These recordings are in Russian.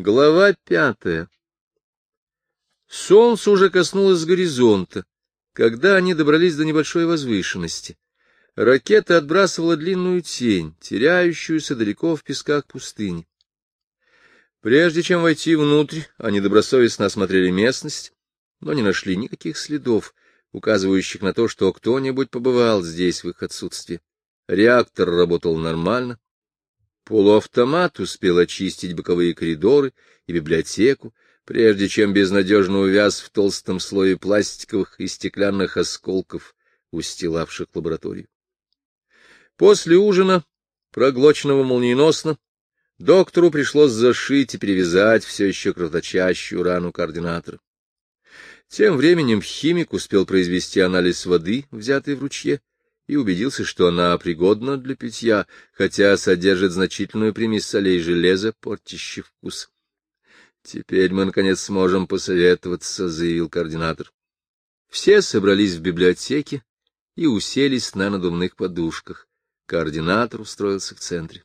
Глава пятая Солнце уже коснулось горизонта, когда они добрались до небольшой возвышенности. Ракета отбрасывала длинную тень, теряющуюся далеко в песках пустыни. Прежде чем войти внутрь, они добросовестно осмотрели местность, но не нашли никаких следов, указывающих на то, что кто-нибудь побывал здесь в их отсутствии. Реактор работал нормально, Полуавтомат успел очистить боковые коридоры и библиотеку, прежде чем безнадежно увяз в толстом слое пластиковых и стеклянных осколков, устилавших лабораторию. После ужина, проглоченного молниеносно, доктору пришлось зашить и перевязать все еще кровоточащую рану координатора. Тем временем химик успел произвести анализ воды, взятой в ручье, и убедился, что она пригодна для питья, хотя содержит значительную примесь солей железа, портящий вкус. «Теперь мы, наконец, сможем посоветоваться», — заявил координатор. Все собрались в библиотеке и уселись на надувных подушках. Координатор устроился в центре.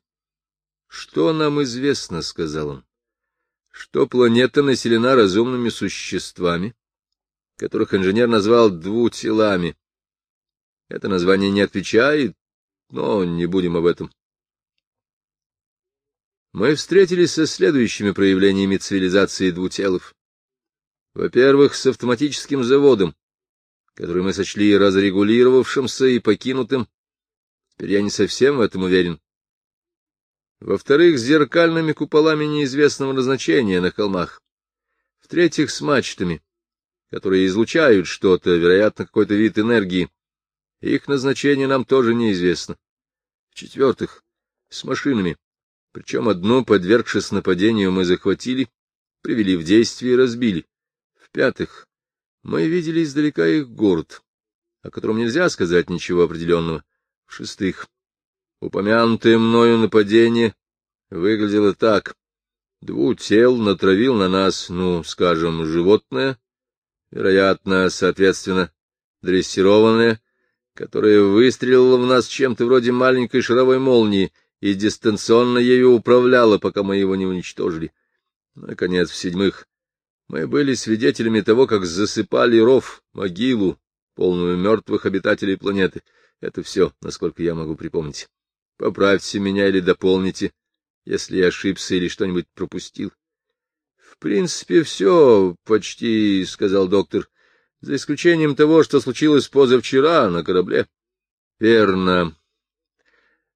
«Что нам известно?» — сказал он. «Что планета населена разумными существами, которых инженер назвал двутелами» Это название не отвечает, но не будем об этом. Мы встретились со следующими проявлениями цивилизации двутелов. Во-первых, с автоматическим заводом, который мы сочли разрегулировавшимся и покинутым. Теперь я не совсем в этом уверен. Во-вторых, с зеркальными куполами неизвестного назначения на холмах. В-третьих, с мачтами, которые излучают что-то, вероятно, какой-то вид энергии. Их назначение нам тоже неизвестно. В-четвертых, с машинами. Причем одну, подвергшись нападению, мы захватили, привели в действие и разбили. В-пятых, мы видели издалека их город, о котором нельзя сказать ничего определенного. В-шестых, упомянутое мною нападение выглядело так. Двух тел натравил на нас, ну, скажем, животное, вероятно, соответственно, дрессированное, которая выстрелила в нас чем-то вроде маленькой шаровой молнии и дистанционно ею управляла, пока мы его не уничтожили. Наконец, в-седьмых, мы были свидетелями того, как засыпали ров, могилу, полную мертвых обитателей планеты. Это все, насколько я могу припомнить. Поправьте меня или дополните, если я ошибся или что-нибудь пропустил. — В принципе, все почти, — сказал доктор за исключением того, что случилось позавчера на корабле. — Верно.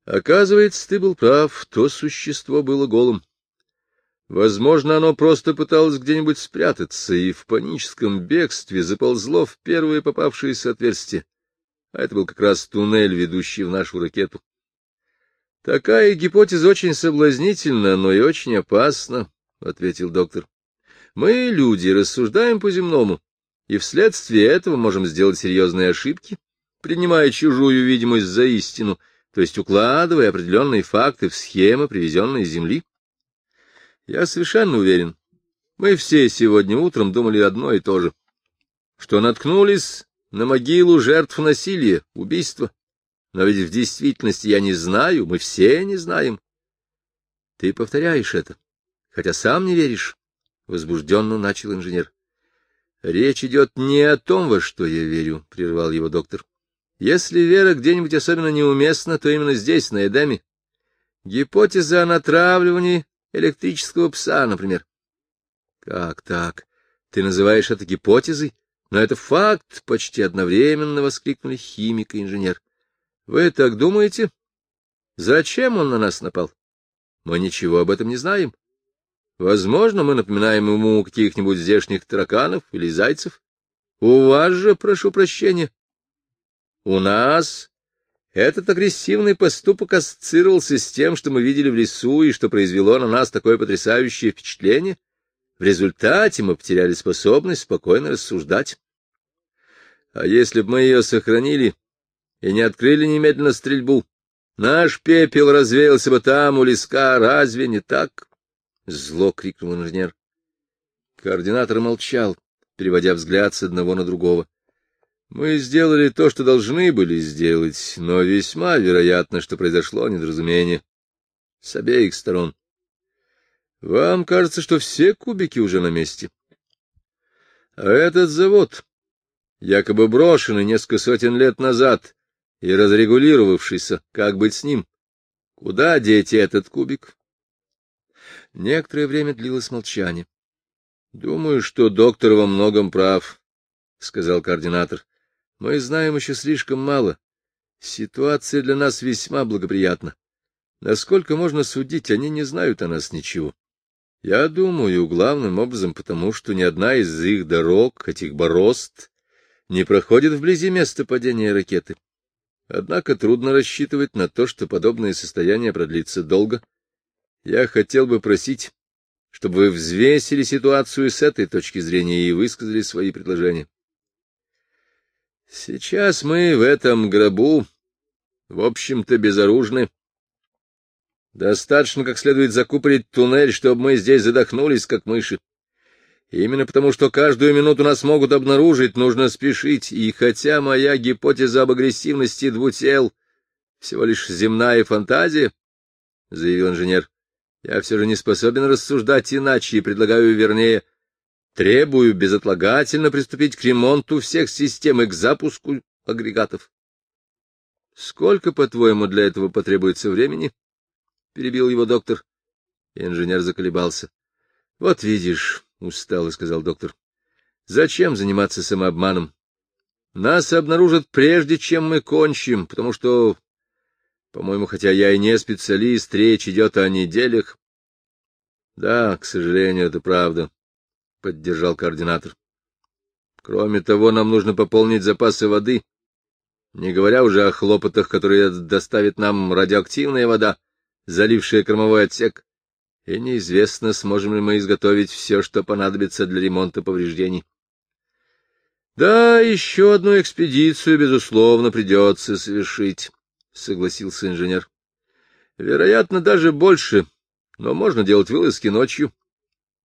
Оказывается, ты был прав, то существо было голым. Возможно, оно просто пыталось где-нибудь спрятаться и в паническом бегстве заползло в первое попавшееся отверстие. А это был как раз туннель, ведущий в нашу ракету. Такая гипотеза очень соблазнительна, но и очень опасна, — ответил доктор. Мы, люди, рассуждаем по-земному и вследствие этого можем сделать серьезные ошибки, принимая чужую видимость за истину, то есть укладывая определенные факты в схемы, привезенные с Земли. Я совершенно уверен, мы все сегодня утром думали одно и то же, что наткнулись на могилу жертв насилия, убийства. Но ведь в действительности я не знаю, мы все не знаем. Ты повторяешь это, хотя сам не веришь, — возбужденно начал инженер. — Речь идет не о том, во что я верю, — прервал его доктор. — Если вера где-нибудь особенно неуместна, то именно здесь, на Эдеме. Гипотеза о натравливании электрического пса, например. — Как так? Ты называешь это гипотезой? Но это факт, — почти одновременно воскликнули химик и инженер. — Вы так думаете? Зачем он на нас напал? Мы ничего об этом не знаем. Возможно, мы напоминаем ему каких-нибудь здешних тараканов или зайцев. У вас же, прошу прощения, у нас этот агрессивный поступок ассоциировался с тем, что мы видели в лесу и что произвело на нас такое потрясающее впечатление. В результате мы потеряли способность спокойно рассуждать. А если бы мы ее сохранили и не открыли немедленно стрельбу, наш пепел развеялся бы там, у леска, разве не так? — зло крикнул инженер. Координатор молчал, переводя взгляд с одного на другого. — Мы сделали то, что должны были сделать, но весьма вероятно, что произошло недоразумение. С обеих сторон. Вам кажется, что все кубики уже на месте. А этот завод, якобы брошенный несколько сотен лет назад и разрегулировавшийся, как быть с ним? Куда деть этот кубик? Некоторое время длилось молчание. — Думаю, что доктор во многом прав, — сказал координатор. — Мы знаем еще слишком мало. Ситуация для нас весьма благоприятна. Насколько можно судить, они не знают о нас ничего. Я думаю, главным образом потому, что ни одна из их дорог, этих борозд, не проходит вблизи места падения ракеты. Однако трудно рассчитывать на то, что подобное состояние продлится долго. Я хотел бы просить, чтобы вы взвесили ситуацию с этой точки зрения и высказали свои предложения. Сейчас мы в этом гробу, в общем-то, безоружны, Достаточно как следует закупорить туннель, чтобы мы здесь задохнулись, как мыши. Именно потому, что каждую минуту нас могут обнаружить, нужно спешить, и хотя моя гипотеза об агрессивности двутел всего лишь земная фантазия, — заявил инженер, — я все же не способен рассуждать иначе и предлагаю, вернее, требую безотлагательно приступить к ремонту всех систем и к запуску агрегатов. Сколько, по-твоему, для этого потребуется времени? — перебил его доктор. Инженер заколебался. — Вот видишь, — устало сказал доктор, — зачем заниматься самообманом? Нас обнаружат прежде, чем мы кончим, потому что, по-моему, хотя я и не специалист, речь идет о неделях. — Да, к сожалению, это правда, — поддержал координатор. — Кроме того, нам нужно пополнить запасы воды, не говоря уже о хлопотах, которые доставит нам радиоактивная вода залившая кормовой отсек, и неизвестно, сможем ли мы изготовить все, что понадобится для ремонта повреждений. Да, еще одну экспедицию, безусловно, придется совершить, — согласился инженер. Вероятно, даже больше, но можно делать вылазки ночью.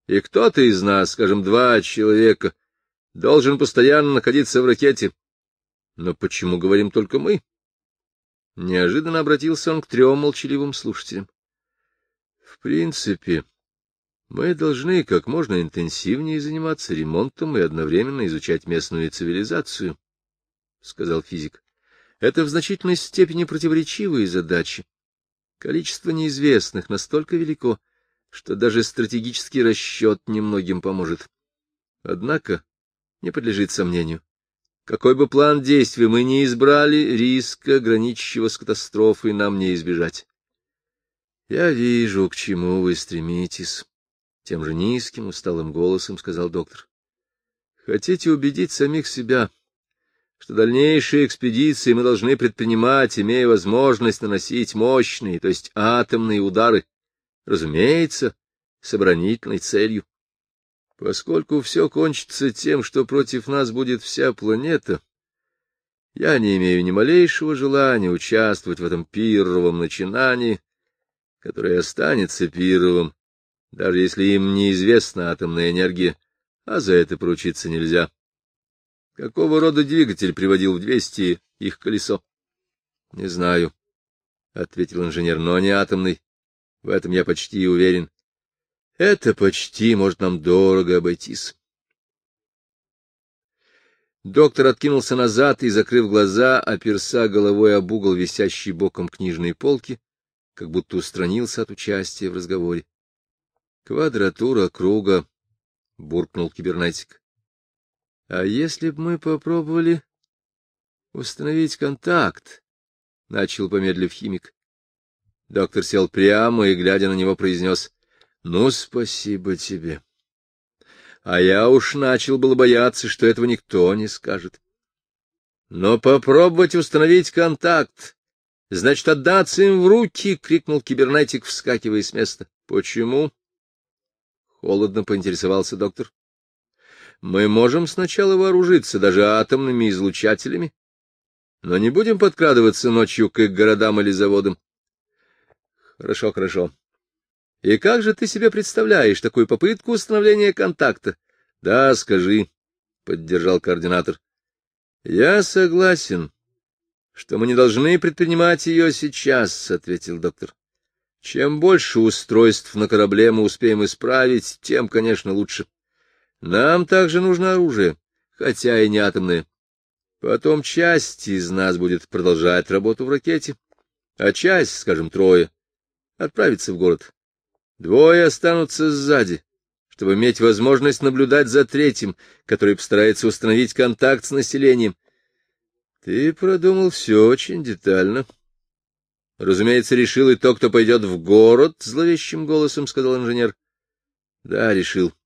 И кто-то из нас, скажем, два человека, должен постоянно находиться в ракете. Но почему говорим только мы? Неожиданно обратился он к трем молчаливым слушателям. — В принципе, мы должны как можно интенсивнее заниматься ремонтом и одновременно изучать местную цивилизацию, — сказал физик. — Это в значительной степени противоречивые задачи. Количество неизвестных настолько велико, что даже стратегический расчет немногим поможет. Однако не подлежит сомнению. Какой бы план действий мы ни избрали, риска, граничащего с катастрофой, нам не избежать. — Я вижу, к чему вы стремитесь, — тем же низким, усталым голосом сказал доктор. — Хотите убедить самих себя, что дальнейшие экспедиции мы должны предпринимать, имея возможность наносить мощные, то есть атомные удары, разумеется, с оборонительной целью. Поскольку все кончится тем, что против нас будет вся планета, я не имею ни малейшего желания участвовать в этом пировом начинании, которое останется пировым, даже если им неизвестна атомная энергия, а за это поручиться нельзя. Какого рода двигатель приводил в действие их колесо? — Не знаю, — ответил инженер, — но не атомный. В этом я почти уверен. Это почти может нам дорого обойтись. Доктор откинулся назад и, закрыв глаза, оперся головой об угол, висящий боком книжной полки, как будто устранился от участия в разговоре. — Квадратура круга, — буркнул кибернетик. — А если бы мы попробовали установить контакт? — начал помедлив химик. Доктор сел прямо и, глядя на него, произнес — ну, спасибо тебе. А я уж начал было бояться, что этого никто не скажет. Но попробовать установить контакт, значит, отдаться им в руки, — крикнул кибернетик, вскакивая с места. — Почему? — холодно поинтересовался доктор. — Мы можем сначала вооружиться даже атомными излучателями, но не будем подкрадываться ночью к их городам или заводам. — Хорошо, хорошо. И как же ты себе представляешь такую попытку установления контакта? — Да, скажи, — поддержал координатор. — Я согласен, что мы не должны предпринимать ее сейчас, — ответил доктор. Чем больше устройств на корабле мы успеем исправить, тем, конечно, лучше. Нам также нужно оружие, хотя и не атомное. Потом часть из нас будет продолжать работу в ракете, а часть, скажем, трое, отправится в город. Двое останутся сзади, чтобы иметь возможность наблюдать за третьим, который постарается установить контакт с населением. Ты продумал все очень детально. Разумеется, решил и то, кто пойдет в город, — зловещим голосом сказал инженер. — Да, решил. —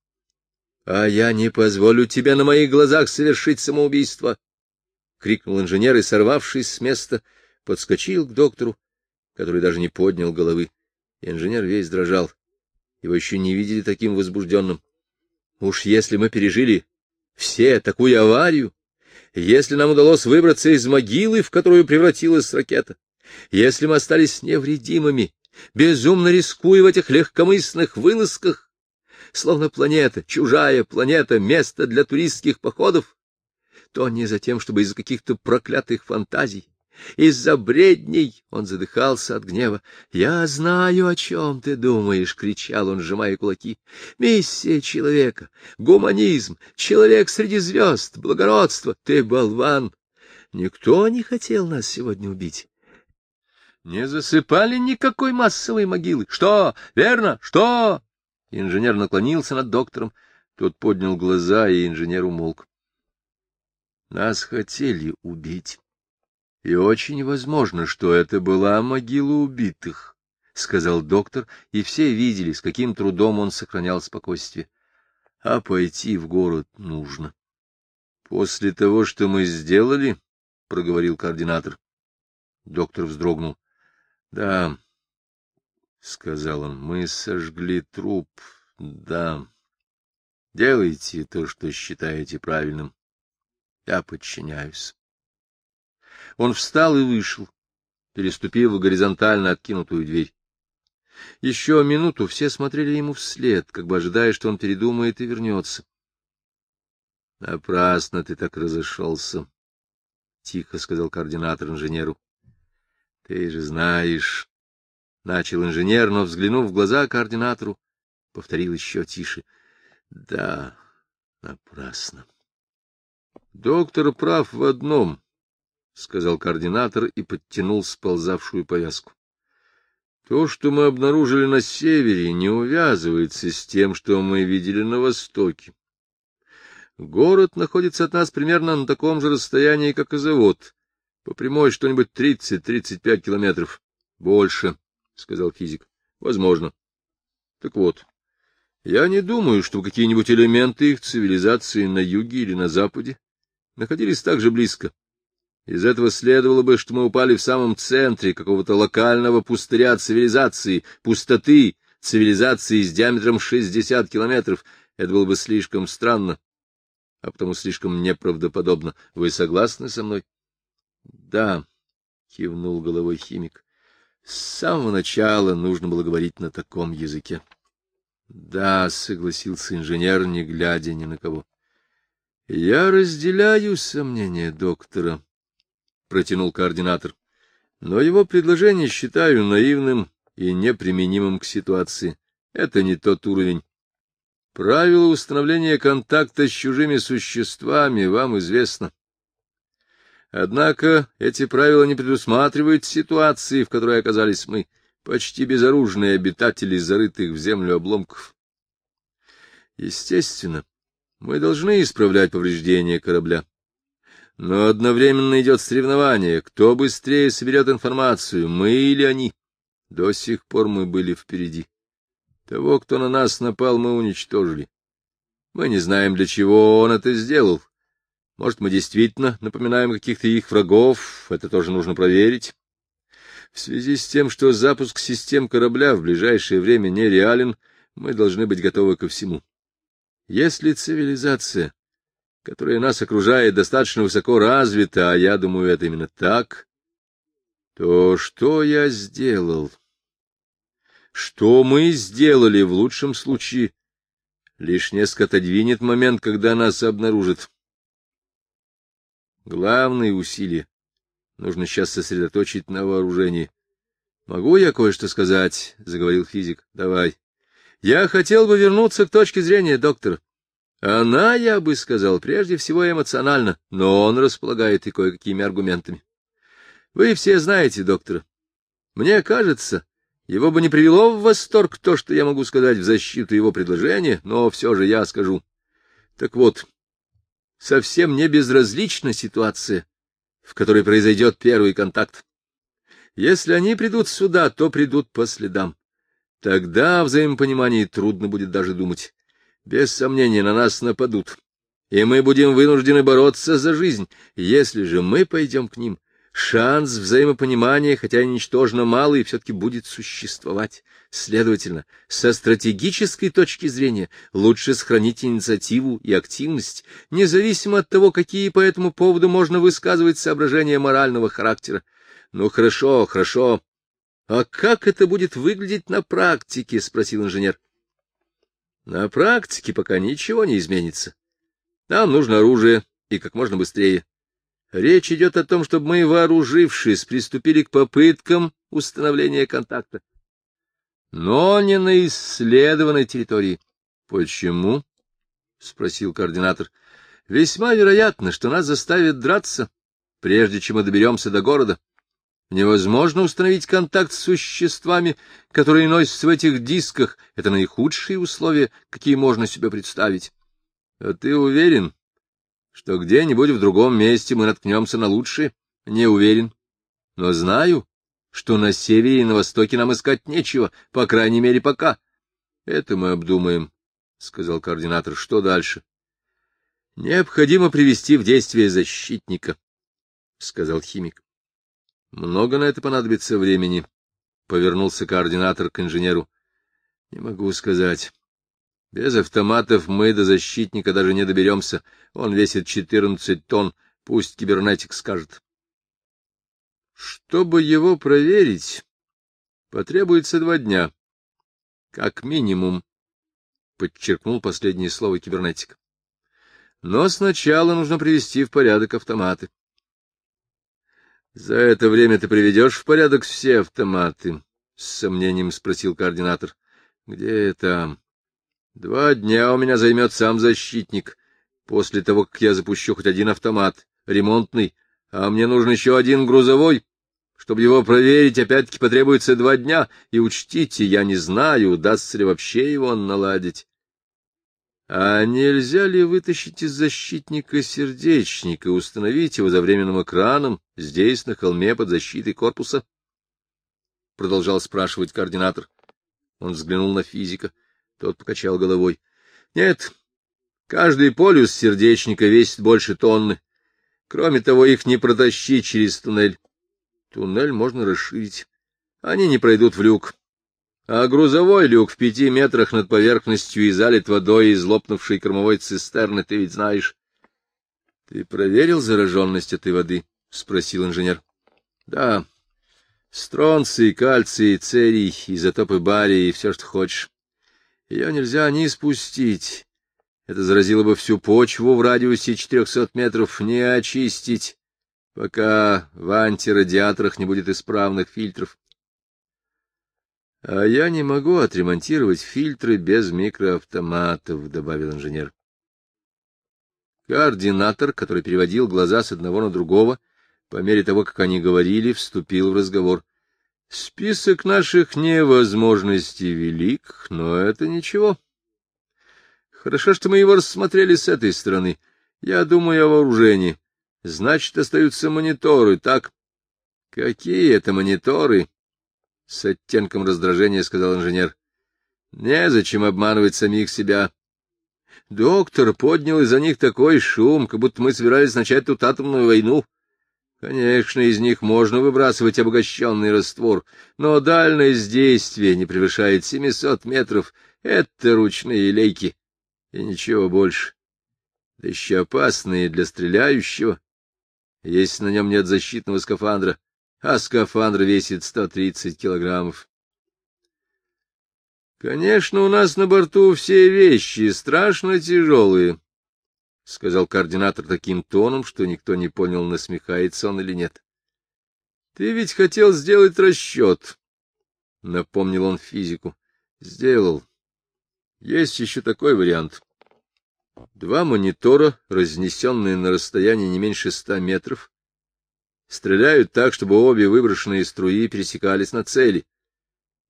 А я не позволю тебе на моих глазах совершить самоубийство! — крикнул инженер и, сорвавшись с места, подскочил к доктору, который даже не поднял головы. Инженер весь дрожал. Его еще не видели таким возбужденным. Уж если мы пережили все такую аварию, если нам удалось выбраться из могилы, в которую превратилась ракета, если мы остались невредимыми, безумно рискуя в этих легкомысленных вылазках, словно планета, чужая планета, место для туристских походов, то не за тем, чтобы из каких-то проклятых фантазий, из-за бредней он задыхался от гнева. — Я знаю, о чем ты думаешь, — кричал он, сжимая кулаки. — Миссия человека, гуманизм, человек среди звезд, благородство. Ты болван. Никто не хотел нас сегодня убить. Не засыпали никакой массовой могилы. Что? Верно? Что? Инженер наклонился над доктором. Тот поднял глаза, и инженер умолк. Нас хотели убить. И очень возможно, что это была могила убитых, — сказал доктор, и все видели, с каким трудом он сохранял спокойствие. А пойти в город нужно. — После того, что мы сделали, — проговорил координатор. Доктор вздрогнул. — Да, — сказал он, — мы сожгли труп, да. Делайте то, что считаете правильным. Я подчиняюсь. Он встал и вышел, переступив горизонтально откинутую дверь. Еще минуту все смотрели ему вслед, как бы ожидая, что он передумает и вернется. — Напрасно ты так разошелся, — тихо сказал координатор инженеру. — Ты же знаешь, — начал инженер, но, взглянув в глаза координатору, повторил еще тише. — Да, напрасно. Доктор прав в одном —— сказал координатор и подтянул сползавшую повязку. То, что мы обнаружили на севере, не увязывается с тем, что мы видели на востоке. Город находится от нас примерно на таком же расстоянии, как и завод. По прямой что-нибудь тридцать-тридцать пять километров. — Больше, — сказал физик. — Возможно. Так вот, я не думаю, что какие-нибудь элементы их цивилизации на юге или на западе находились так же близко. Из этого следовало бы, что мы упали в самом центре какого-то локального пустыря цивилизации, пустоты цивилизации с диаметром 60 километров. Это было бы слишком странно, а потому слишком неправдоподобно. Вы согласны со мной? — Да, — кивнул головой химик. — С самого начала нужно было говорить на таком языке. — Да, — согласился инженер, не глядя ни на кого. — Я разделяю сомнения доктора. —— протянул координатор. — Но его предложение считаю наивным и неприменимым к ситуации. Это не тот уровень. Правило установления контакта с чужими существами вам известно. Однако эти правила не предусматривают ситуации, в которой оказались мы, почти безоружные обитатели зарытых в землю обломков. Естественно, мы должны исправлять повреждения корабля. Но одновременно идет соревнование, кто быстрее соберет информацию, мы или они. До сих пор мы были впереди. Того, кто на нас напал, мы уничтожили. Мы не знаем, для чего он это сделал. Может, мы действительно напоминаем каких-то их врагов, это тоже нужно проверить. В связи с тем, что запуск систем корабля в ближайшее время нереален, мы должны быть готовы ко всему. Если цивилизация которая нас окружает, достаточно высоко развита, а я думаю, это именно так, то что я сделал? Что мы сделали в лучшем случае? Лишь несколько отодвинет момент, когда нас обнаружат. Главные усилия нужно сейчас сосредоточить на вооружении. — Могу я кое-что сказать? — заговорил физик. — Давай. Я хотел бы вернуться к точке зрения доктора. Она, я бы сказал, прежде всего эмоциональна, но он располагает и кое-какими аргументами. Вы все знаете доктора. Мне кажется, его бы не привело в восторг то, что я могу сказать в защиту его предложения, но все же я скажу. Так вот, совсем не безразлична ситуация, в которой произойдет первый контакт. Если они придут сюда, то придут по следам. Тогда о взаимопонимании трудно будет даже думать. Без сомнения, на нас нападут, и мы будем вынуждены бороться за жизнь. Если же мы пойдем к ним, шанс взаимопонимания, хотя и ничтожно малый, все-таки будет существовать. Следовательно, со стратегической точки зрения лучше сохранить инициативу и активность, независимо от того, какие по этому поводу можно высказывать соображения морального характера. Ну, хорошо, хорошо. А как это будет выглядеть на практике? — спросил инженер. На практике пока ничего не изменится. Нам нужно оружие, и как можно быстрее. Речь идет о том, чтобы мы, вооружившись, приступили к попыткам установления контакта. Но не на исследованной территории. — Почему? — спросил координатор. — Весьма вероятно, что нас заставят драться, прежде чем мы доберемся до города. Невозможно установить контакт с существами, которые носятся в этих дисках. Это наихудшие условия, какие можно себе представить. А ты уверен, что где-нибудь в другом месте мы наткнемся на лучшие? Не уверен. Но знаю, что на севере и на востоке нам искать нечего, по крайней мере, пока. Это мы обдумаем, — сказал координатор. Что дальше? Необходимо привести в действие защитника, — сказал химик. Много на это понадобится времени, — повернулся координатор к инженеру. — Не могу сказать. Без автоматов мы до защитника даже не доберемся. Он весит четырнадцать тонн, пусть кибернетик скажет. Чтобы его проверить, потребуется два дня. Как минимум, — подчеркнул последнее слово кибернетик. Но сначала нужно привести в порядок автоматы. За это время ты приведешь в порядок все автоматы? — с сомнением спросил координатор. — Где там? — Два дня у меня займет сам защитник, после того, как я запущу хоть один автомат, ремонтный, а мне нужен еще один грузовой. Чтобы его проверить, опять-таки потребуется два дня, и учтите, я не знаю, удастся ли вообще его наладить. А нельзя ли вытащить из защитника сердечник и установить его за временным экраном здесь, на холме, под защитой корпуса? Продолжал спрашивать координатор. Он взглянул на физика. Тот покачал головой. Нет, каждый полюс сердечника весит больше тонны. Кроме того, их не протащить через туннель. Туннель можно расширить. Они не пройдут в люк а грузовой люк в пяти метрах над поверхностью и залит водой из лопнувшей кормовой цистерны, ты ведь знаешь. — Ты проверил зараженность этой воды? — спросил инженер. — Да. Стронций, кальций, церий, изотопы бария и все, что хочешь. Ее нельзя ни спустить. Это заразило бы всю почву в радиусе четырехсот метров, не очистить, пока в антирадиаторах не будет исправных фильтров. — А я не могу отремонтировать фильтры без микроавтоматов, — добавил инженер. Координатор, который переводил глаза с одного на другого, по мере того, как они говорили, вступил в разговор. — Список наших невозможностей велик, но это ничего. Хорошо, что мы его рассмотрели с этой стороны. Я думаю о вооружении. Значит, остаются мониторы, так? — Какие это мониторы? — с оттенком раздражения сказал инженер. — Незачем обманывать самих себя. Доктор поднял из-за них такой шум, как будто мы собирались начать тут атомную войну. Конечно, из них можно выбрасывать обогащенный раствор, но дальность действия не превышает 700 метров. Это ручные лейки, и ничего больше. Да еще опасные для стреляющего, если на нем нет защитного скафандра а скафандр весит 130 килограммов. Конечно, у нас на борту все вещи страшно тяжелые, — сказал координатор таким тоном, что никто не понял, насмехается он или нет. — Ты ведь хотел сделать расчет, напомнил он физику. — Сделал. Есть еще такой вариант. Два монитора, разнесенные на расстоянии не меньше ста метров, стреляют так, чтобы обе выброшенные струи пересекались на цели.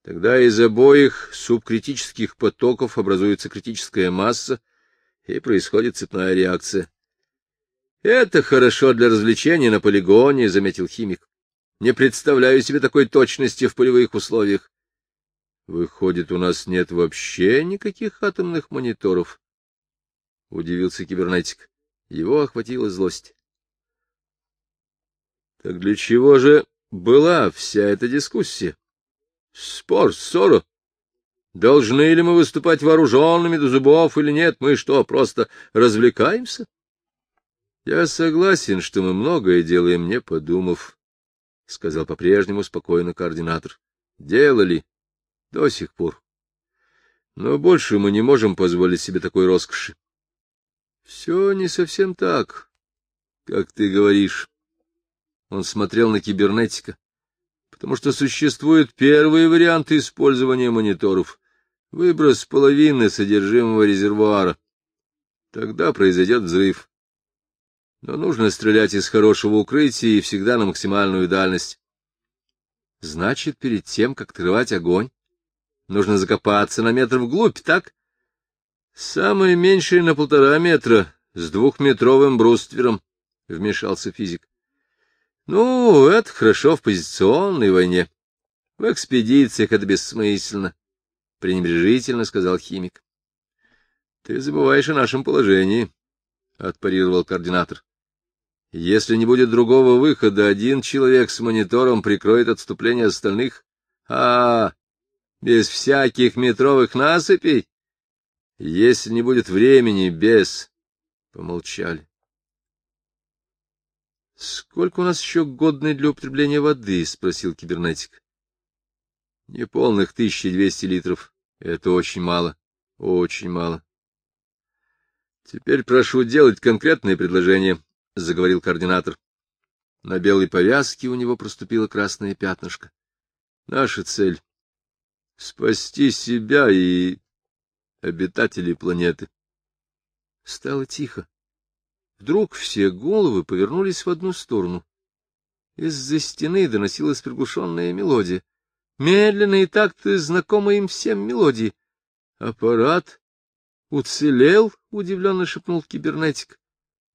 Тогда из обоих субкритических потоков образуется критическая масса, и происходит цепная реакция. — Это хорошо для развлечения на полигоне, — заметил химик. — Не представляю себе такой точности в полевых условиях. — Выходит, у нас нет вообще никаких атомных мониторов, — удивился кибернетик. Его охватила злость. — Так для чего же была вся эта дискуссия? Спор, ссора. Должны ли мы выступать вооруженными до зубов или нет? Мы что, просто развлекаемся? Я согласен, что мы многое делаем, не подумав, — сказал по-прежнему спокойно координатор. Делали до сих пор. Но больше мы не можем позволить себе такой роскоши. Все не совсем так, как ты говоришь. Он смотрел на кибернетика потому что существуют первые варианты использования мониторов. Выброс половины содержимого резервуара. Тогда произойдет взрыв. Но нужно стрелять из хорошего укрытия и всегда на максимальную дальность. Значит, перед тем, как открывать огонь, нужно закопаться на метр вглубь, так? Самое меньшее на полтора метра, с двухметровым бруствером, — вмешался физик. Ну, это хорошо в позиционной войне. В экспедициях это бессмысленно, — пренебрежительно сказал химик. — Ты забываешь о нашем положении, — отпарировал координатор. — Если не будет другого выхода, один человек с монитором прикроет отступление остальных. А, без всяких метровых насыпей? Если не будет времени, без... Помолчали. — Сколько у нас еще годной для употребления воды? — спросил кибернетик. — Неполных тысячи двести литров. Это очень мало. Очень мало. — Теперь прошу делать конкретные предложения, — заговорил координатор. На белой повязке у него проступило красное пятнышко. Наша цель — спасти себя и обитателей планеты. Стало тихо. Вдруг все головы повернулись в одну сторону. Из-за стены доносилась приглушенная мелодия. Медленные такты, знакомые им всем мелодии. «Аппарат уцелел?» — удивленно шепнул кибернетик.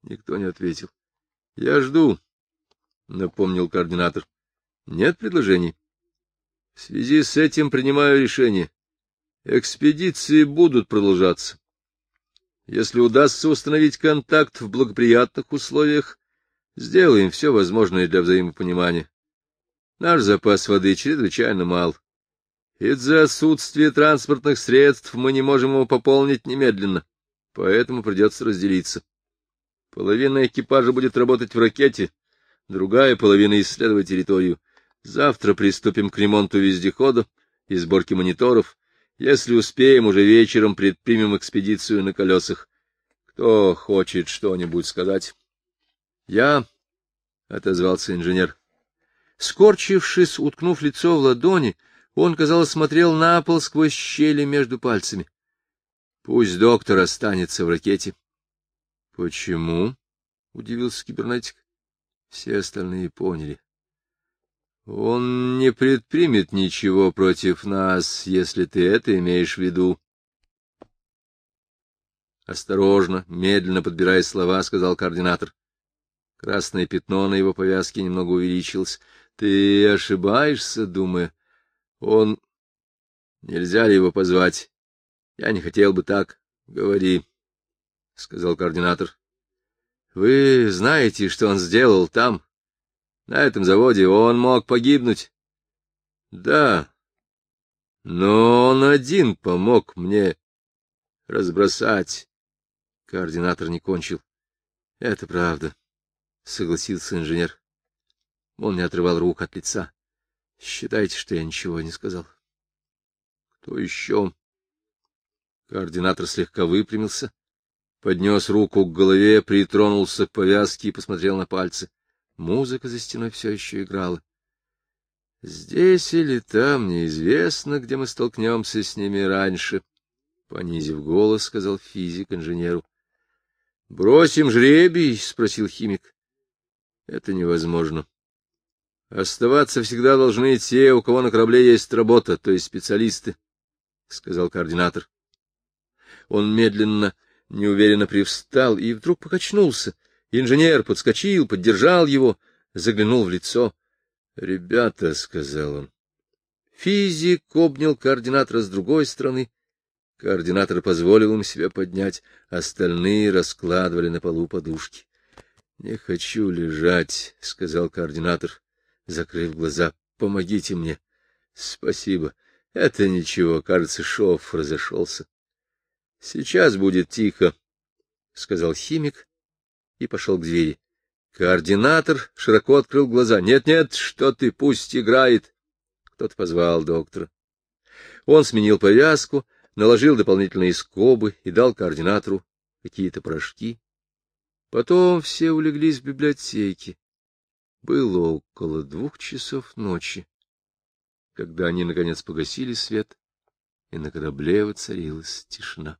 Никто не ответил. «Я жду», — напомнил координатор. «Нет предложений?» «В связи с этим принимаю решение. Экспедиции будут продолжаться. Если удастся установить контакт в благоприятных условиях, сделаем все возможное для взаимопонимания. Наш запас воды чрезвычайно мал. Из-за отсутствия транспортных средств мы не можем его пополнить немедленно, поэтому придется разделиться. Половина экипажа будет работать в ракете, другая половина исследовать территорию. Завтра приступим к ремонту вездехода и сборке мониторов, если успеем, уже вечером предпримем экспедицию на колесах. Кто хочет что-нибудь сказать? — Я, — отозвался инженер. Скорчившись, уткнув лицо в ладони, он, казалось, смотрел на пол сквозь щели между пальцами. — Пусть доктор останется в ракете. — Почему? — удивился кибернетик. Все остальные поняли. Он не предпримет ничего против нас, если ты это имеешь в виду. Осторожно, медленно подбирая слова, сказал координатор. Красное пятно на его повязке немного увеличилось. Ты ошибаешься, думая. Он... Нельзя ли его позвать? Я не хотел бы так. Говори, — сказал координатор. Вы знаете, что он сделал там, на этом заводе он мог погибнуть. Да, но он один помог мне разбросать. Координатор не кончил. Это правда, — согласился инженер. Он не отрывал рук от лица. Считайте, что я ничего не сказал. Кто еще? Координатор слегка выпрямился, поднес руку к голове, притронулся к повязке и посмотрел на пальцы. Музыка за стеной все еще играла. Здесь или там, неизвестно, где мы столкнемся с ними раньше, — понизив голос, сказал физик инженеру. — Бросим жребий? — спросил химик. — Это невозможно. Оставаться всегда должны те, у кого на корабле есть работа, то есть специалисты, — сказал координатор. Он медленно, неуверенно привстал и вдруг покачнулся. Инженер подскочил, поддержал его, заглянул в лицо. — Ребята, — сказал он. Физик обнял координатора с другой стороны. Координатор позволил им себя поднять, остальные раскладывали на полу подушки. — Не хочу лежать, — сказал координатор, закрыв глаза. — Помогите мне. — Спасибо. Это ничего, кажется, шов разошелся. — Сейчас будет тихо, — сказал химик и пошел к двери. Координатор широко открыл глаза. «Нет, — что ты, пусть играет. Кто-то позвал доктора. Он сменил повязку, наложил дополнительные скобы и дал координатору какие-то порошки. Потом все улеглись в библиотеке. Было около двух часов ночи, когда они, наконец, погасили свет, и на корабле воцарилась тишина.